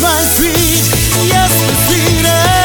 my feet, yes, the sweetest.